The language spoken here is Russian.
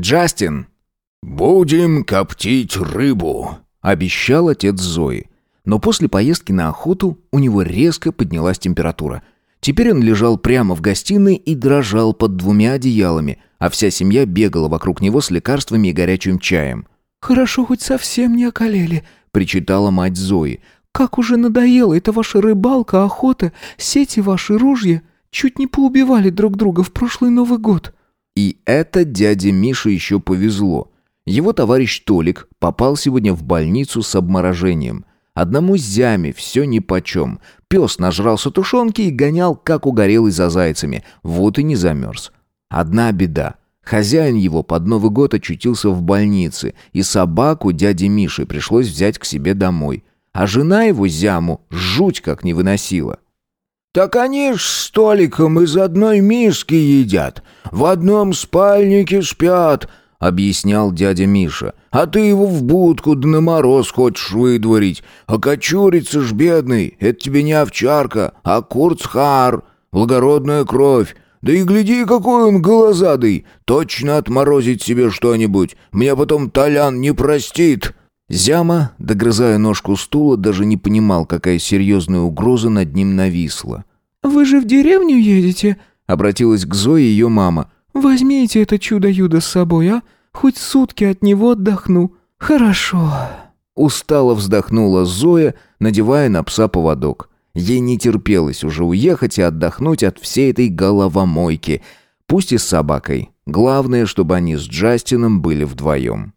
«Джастин!» «Будем коптить рыбу», — обещал отец Зои. Но после поездки на охоту у него резко поднялась температура. Теперь он лежал прямо в гостиной и дрожал под двумя одеялами, а вся семья бегала вокруг него с лекарствами и горячим чаем. «Хорошо, хоть совсем не околели», — причитала мать Зои. «Как уже надоело это ваша рыбалка, охота, сети ваши, ружья. Чуть не поубивали друг друга в прошлый Новый год». И это дяде Мише еще повезло. Его товарищ Толик попал сегодня в больницу с обморожением. Одному зяме все нипочем. Пес нажрался тушенки и гонял, как угорелый за зайцами. Вот и не замерз. Одна беда. Хозяин его под Новый год очутился в больнице, и собаку дяде Миши пришлось взять к себе домой. А жена его, зяму, жуть как не выносила. «Так они ж с Толиком из одной миски едят, в одном спальнике спят», — объяснял дядя Миша. «А ты его в будку да на мороз хочешь выдворить. Окочурится ж бедный, это тебе не овчарка, а курцхар, благородная кровь. Да и гляди, какой он голозадый, точно отморозить себе что-нибудь. Мне потом Толян не простит». Зяма, догрызая ножку стула, даже не понимал, какая серьезная угроза над ним нависла. «Вы же в деревню едете?» — обратилась к Зое ее мама. «Возьмите это чудо-юдо с собой, а? Хоть сутки от него отдохну. Хорошо». Устало вздохнула Зоя, надевая на пса поводок. Ей не терпелось уже уехать и отдохнуть от всей этой головомойки. Пусть и с собакой. Главное, чтобы они с Джастином были вдвоем.